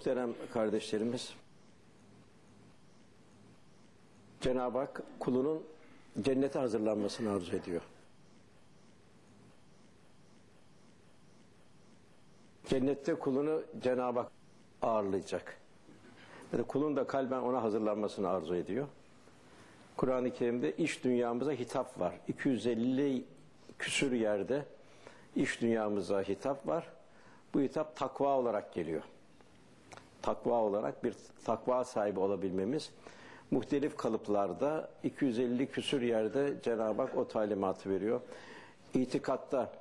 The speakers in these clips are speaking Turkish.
Muhterem kardeşlerimiz, Cenab-ı Hak kulunun cennete hazırlanmasını arzu ediyor. Cennette kulunu Cenab-ı Hak ağırlayacak. Yani kulun da kalben ona hazırlanmasını arzu ediyor. Kur'an-ı Kerim'de iş dünyamıza hitap var. 250 küsür yerde iş dünyamıza hitap var. Bu hitap takva olarak geliyor. Takva olarak bir takva sahibi olabilmemiz muhtelif kalıplarda 250 küsür yerde Cenab-ı Hak o talimatı veriyor. İtikatta,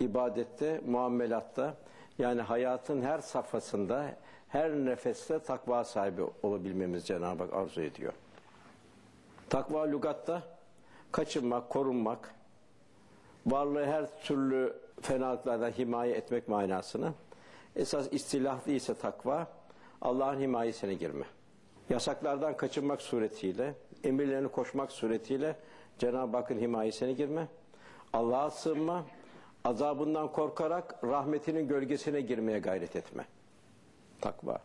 ibadette, muamelatta yani hayatın her safhasında, her nefeste takva sahibi olabilmemiz Cenab-ı Hak arzu ediyor. Takva lügatta kaçınmak, korunmak, varlığı her türlü fenalıklardan himaye etmek manasını. Esas istilahlı ise takva, Allah'ın himayesine girme. Yasaklardan kaçınmak suretiyle, emirlerini koşmak suretiyle Cenab-ı Hakk'ın himayesine girme. Allah'a sığınma, azabından korkarak rahmetinin gölgesine girmeye gayret etme. Takva.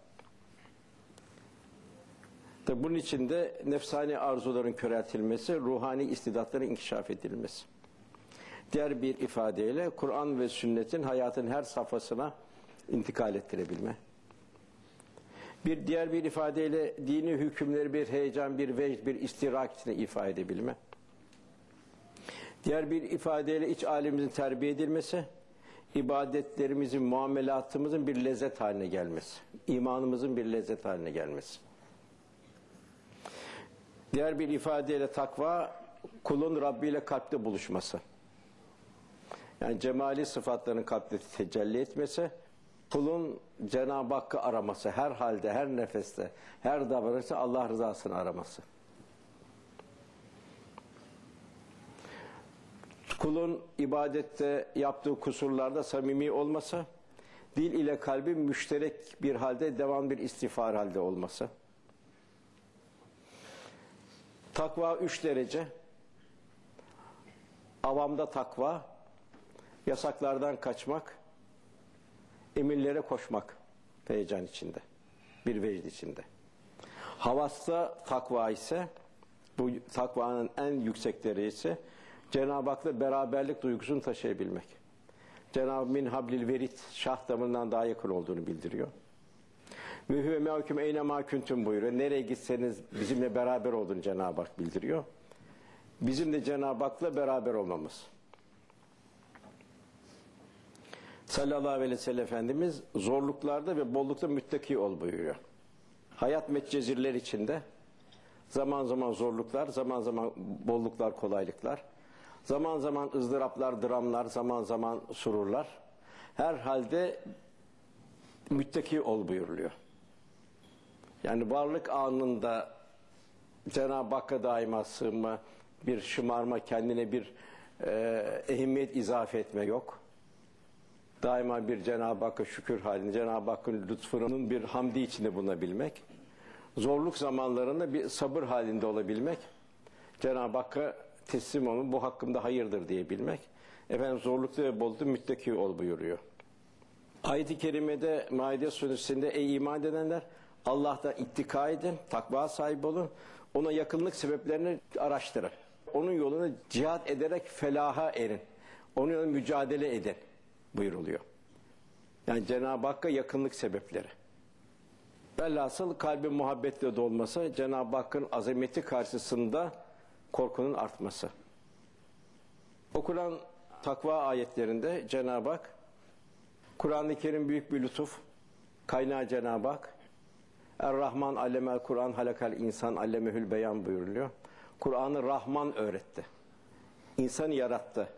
Tabi bunun için de nefsani arzuların köreltilmesi, ruhani istidatların inkişaf edilmesi. Diğer bir ifadeyle Kur'an ve sünnetin hayatın her safhasına intikal ettirebilme. Bir diğer bir ifadeyle dini hükümleri bir heyecan, bir vecd, bir istirak içine ifade edebilme. Diğer bir ifadeyle iç alemimizin terbiye edilmesi, ibadetlerimizin, muamelatımızın bir lezzet haline gelmesi, imanımızın bir lezzet haline gelmesi. Diğer bir ifadeyle takva, kulun Rabbi ile kalpte buluşması. Yani cemali sıfatların kalpte tecelli etmesi, kulun Cenab-ı Hakk'ı araması, her halde, her nefeste, her davranışta Allah rızasını araması. Kulun ibadette yaptığı kusurlarda samimi olması, dil ile kalbi müşterek bir halde, devam bir istiğfar halde olması. Takva üç derece. Avamda takva, yasaklardan kaçmak, emirlere koşmak heyecan içinde, bir vecd içinde. Havasta takva ise, bu takvanın en yüksekleri ise Cenab-ı Hak'la beraberlik duygusunu taşıyabilmek. Cenab-ı Min Hablil Verit, şah damarından daha yakın olduğunu bildiriyor. Ve huve mevküm eyne ma küntüm buyuruyor. Nereye gitseniz bizimle beraber olduğunu Cenab-ı Hak bildiriyor. Bizim de Cenab-ı Hak'la beraber olmamız. Sallallahu aleyhi ve sellem Efendimiz zorluklarda ve bollukta müttaki ol buyuruyor. Hayat metcezirler içinde zaman zaman zorluklar, zaman zaman bolluklar, kolaylıklar, zaman zaman ızdıraplar, dramlar, zaman zaman sururlar. Her halde müttaki ol buyuruluyor. Yani varlık anında Cenab-ı Hakk'a daima sığınma, bir şımarma, kendine bir e, ehemmiyet izafe etme yok. Daima bir Cenab-ı Hakk'a şükür halinde, Cenab-ı Hakk'ın lütfunun bir hamdi içinde bulunabilmek. Zorluk zamanlarında bir sabır halinde olabilmek. Cenab-ı Hakk'a teslim olun, bu hakkımda hayırdır diyebilmek. Efendim zorlukta ve bollukta müttaki ol buyuruyor. Ayet-i Kerime'de Maide Suresi'nde ey iman edenler Allah'tan ittika edin, takva sahibi olun. Ona yakınlık sebeplerini araştırın. Onun yolunu cihat ederek felaha erin. Onun yolunu mücadele edin buyuruluyor. Yani Cenab-ı Hakk'a yakınlık sebepleri. Velhasıl kalbin muhabbetle dolması, Cenab-ı Hakk'ın azameti karşısında korkunun artması. Okunan takva ayetlerinde Cenab-ı Hak, Kur'an-ı Kerim büyük bir lütuf, kaynağı Cenab-ı Hak, Er-Rahman allemel Kur'an halakal insan allemehül beyan buyuruluyor. Kur'an'ı Rahman öğretti. İnsanı yarattı.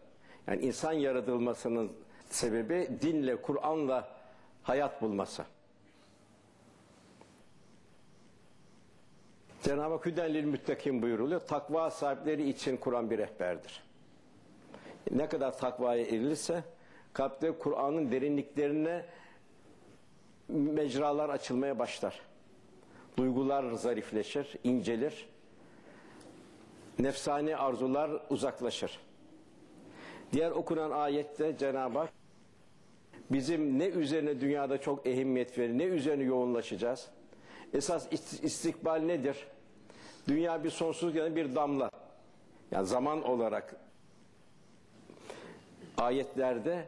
Yani insan yaratılmasının sebebi dinle, Kur'an'la hayat bulması. Cenab-ı Hak hüdenlil müttakim buyuruluyor. Takva sahipleri için Kur'an bir rehberdir. Ne kadar takvaya erilirse kalpte Kur'an'ın derinliklerine mecralar açılmaya başlar. Duygular zarifleşir, incelir. Nefsani arzular uzaklaşır. Diğer okunan ayette Cenab-ı Hak bizim ne üzerine dünyada çok ehemmiyet verir, ne üzerine yoğunlaşacağız? Esas ist- istikbal nedir? Dünya bir sonsuzluk yani bir damla. Yani zaman olarak ayetlerde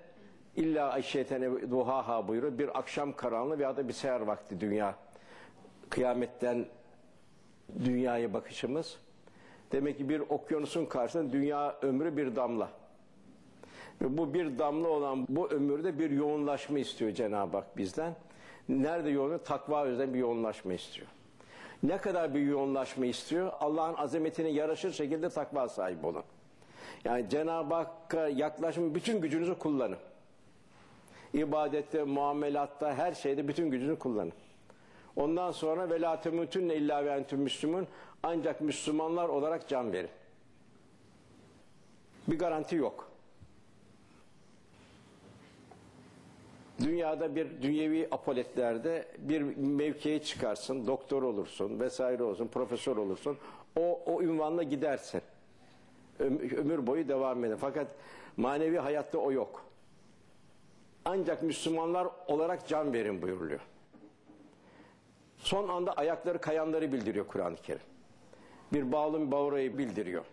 illa ayşetene duhaha buyuruyor. Bir akşam karanlığı veya da bir seher vakti dünya. Kıyametten dünyaya bakışımız. Demek ki bir okyanusun karşısında dünya ömrü bir damla. Bu bir damla olan bu ömürde bir yoğunlaşma istiyor Cenab-ı Hak bizden. Nerede yoğun? Takva üzerine bir yoğunlaşma istiyor. Ne kadar bir yoğunlaşma istiyor? Allah'ın azametine yaraşır şekilde takva sahibi olun. Yani Cenab-ı Hakk'a yaklaşma bütün gücünüzü kullanın. İbadette, muamelatta, her şeyde bütün gücünü kullanın. Ondan sonra ve la temutünne illa ve entüm müslümun ancak Müslümanlar olarak can verin. Bir garanti yok. Dünyada bir dünyevi apoletlerde bir mevkiye çıkarsın, doktor olursun, vesaire olursun, profesör olursun. O, o ünvanla gidersin. Öm- ömür boyu devam eder. Fakat manevi hayatta o yok. Ancak Müslümanlar olarak can verin buyuruluyor. Son anda ayakları kayanları bildiriyor Kur'an-ı Kerim. Bir bağlım Bavra'yı bildiriyor.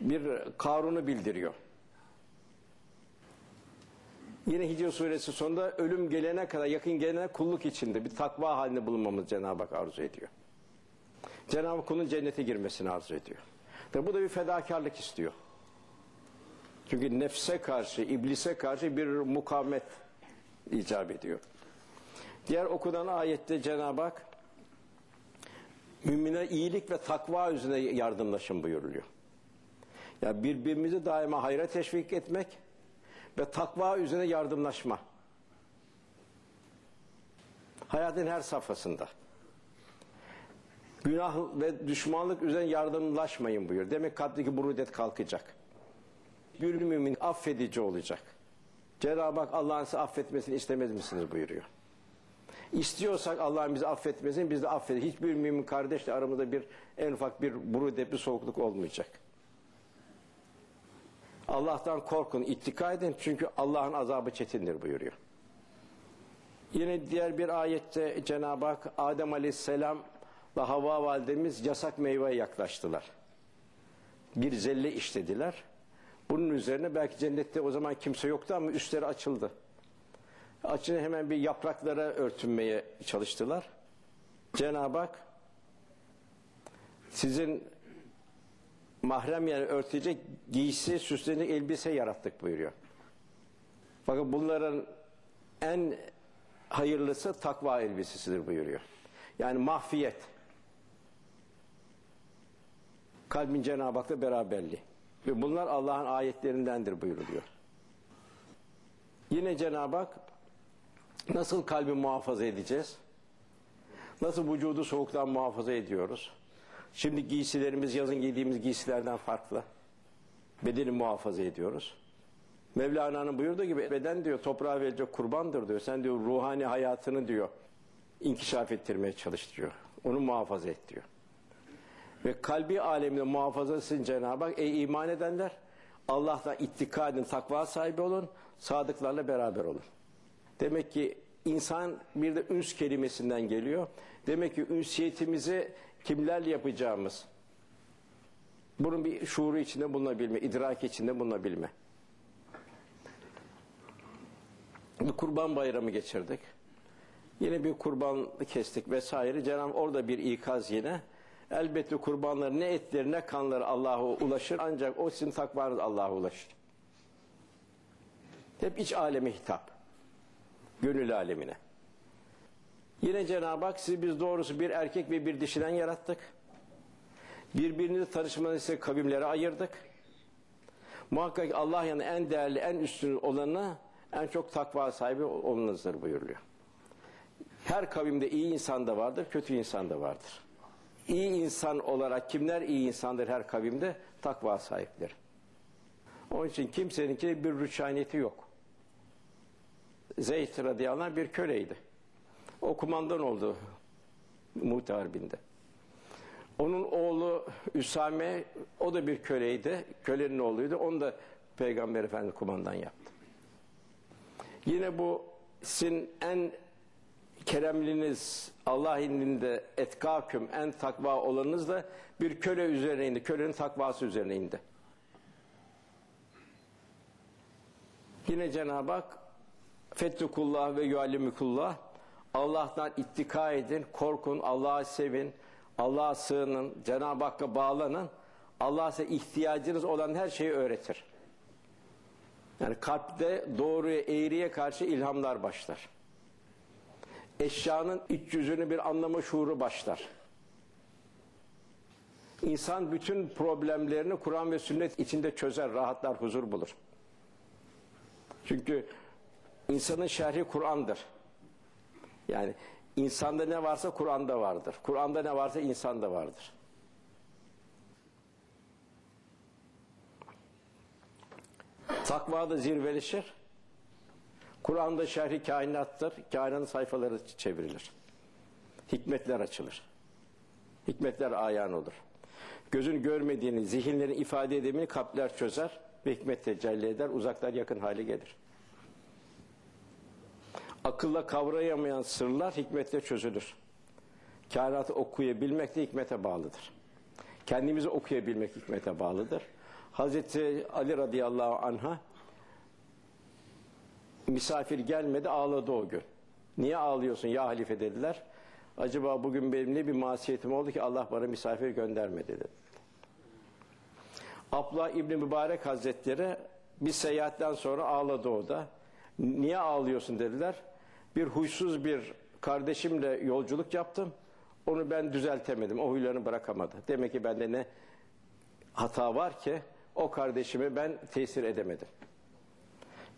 Bir Karun'u bildiriyor. Yine Hicr suresi sonunda ölüm gelene kadar, yakın gelene kulluk içinde bir takva halinde bulunmamız Cenab-ı Hak arzu ediyor. Cenab-ı kulun cennete girmesini arzu ediyor. Tabi bu da bir fedakarlık istiyor. Çünkü nefse karşı, iblise karşı bir mukavemet icap ediyor. Diğer okunan ayette Cenab-ı Hak mümine iyilik ve takva üzerine yardımlaşın buyuruluyor. Yani birbirimizi daima hayra teşvik etmek ve takva üzerine yardımlaşma. Hayatın her safhasında. Günah ve düşmanlık üzerine yardımlaşmayın buyuruyor. Demek kalpteki burudet kalkacak. Bir mümin affedici olacak. Cenab-ı Hak Allah'ın size affetmesini istemez misiniz buyuruyor. İstiyorsak Allah'ın bizi affetmesini biz de affedin. Hiçbir mümin kardeşle aramızda bir en ufak bir burudet, bir soğukluk olmayacak. Allah'tan korkun, ittika edin çünkü Allah'ın azabı çetindir buyuruyor. Yine diğer bir ayette Cenab-ı Hak Adem Aleyhisselam ve Havva validemiz yasak meyveye yaklaştılar. Bir zelle işlediler. Bunun üzerine belki cennette o zaman kimse yoktu ama üstleri açıldı. Açınca hemen bir yapraklara örtünmeye çalıştılar. Cenab-ı Hak sizin mahrem yani örtecek giysi, süslenecek elbise yarattık buyuruyor. Bakın bunların en hayırlısı takva elbisesidir buyuruyor. Yani mahfiyet. Kalbin Cenab-ı Hak'la beraberliği. Ve bunlar Allah'ın ayetlerindendir buyuruluyor. Yine Cenab-ı Hak nasıl kalbi muhafaza edeceğiz? Nasıl vücudu soğuktan muhafaza ediyoruz? Şimdi giysilerimiz yazın giydiğimiz giysilerden farklı. Bedeni muhafaza ediyoruz. Mevlana'nın buyurduğu gibi beden diyor toprağa verecek kurbandır diyor. Sen diyor ruhani hayatını diyor inkişaf ettirmeye çalış diyor. Onu muhafaza et diyor. Ve kalbi aleminde muhafazasın Cenab-ı Hak. Ey iman edenler Allah'tan ittika edin, takva sahibi olun, sadıklarla beraber olun. Demek ki insan bir de üns kelimesinden geliyor. Demek ki ünsiyetimizi kimlerle yapacağımız, bunun bir şuuru içinde bulunabilme, idrak içinde bulunabilme. Bir kurban bayramı geçirdik. Yine bir kurban kestik vesaire. Cenab-ı orada bir ikaz yine. Elbette kurbanların ne etleri ne kanları Allah'a ulaşır. Ancak o sizin takvanız Allah'a ulaşır. Hep iç aleme hitap. Gönül alemine. Yine Cenab-ı Hak sizi biz doğrusu bir erkek ve bir dişiden yarattık. Birbirinizi tanışmanız ise kavimlere ayırdık. Muhakkak Allah yanı en değerli, en üstün olanı en çok takva sahibi olunuzdur buyuruluyor. Her kavimde iyi insan da vardır, kötü insan da vardır. İyi insan olarak kimler iyi insandır her kavimde? Takva sahipleri. Onun için kimseninki bir rüçhaniyeti yok. Zeyd radıyallahu anh bir köleydi. O kumandan oldu Muhte Harbi'nde. Onun oğlu Üsame, o da bir köleydi. Kölenin oğluydu. Onu da Peygamber Efendimiz kumandan yaptı. Yine bu sizin en keremliniz Allah indinde etkaküm en takva olanınız da bir köle üzerine indi. Kölenin takvası üzerine indi. Yine Cenab-ı Hak Fettukullah ve yuallimukullah Allah'tan ittika edin, korkun, Allah'ı sevin, Allah'a sığının, Cenab-ı Hakk'a bağlanın. Allah size ihtiyacınız olan her şeyi öğretir. Yani kalpte doğruya, eğriye karşı ilhamlar başlar. Eşyanın iç yüzünü bir anlama şuuru başlar. İnsan bütün problemlerini Kur'an ve sünnet içinde çözer, rahatlar, huzur bulur. Çünkü insanın şerhi Kur'an'dır. Yani insanda ne varsa Kur'an'da vardır. Kur'an'da ne varsa insanda vardır. Takva da zirveleşir. Kur'an'da şerhi kainattır. Kainatın sayfaları çevrilir. Hikmetler açılır. Hikmetler ayan olur. Gözün görmediğini, zihinlerin ifade edemini kalpler çözer ve hikmet tecelli eder. Uzaklar yakın hale gelir. Akılla kavrayamayan sırlar hikmetle çözülür. Kainatı okuyabilmek de hikmete bağlıdır. Kendimizi okuyabilmek hikmete bağlıdır. Hazreti Ali radıyallahu anh'a misafir gelmedi ağladı o gün. Niye ağlıyorsun ya halife dediler. Acaba bugün benim ne bir masiyetim oldu ki Allah bana misafir göndermedi dedi. Abla İbni Mübarek Hazretleri bir seyahatten sonra ağladı o da. Niye ağlıyorsun dediler. Bir huysuz bir kardeşimle yolculuk yaptım. Onu ben düzeltemedim. O huylarını bırakamadı. Demek ki bende ne hata var ki o kardeşime ben tesir edemedim.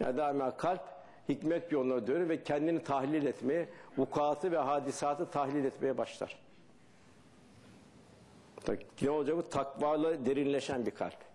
Yani daima kalp hikmet yoluna dönür ve kendini tahlil etmeye, vukuatı ve hadisatı tahlil etmeye başlar. Ne olacak bu? Takvalı derinleşen bir kalp.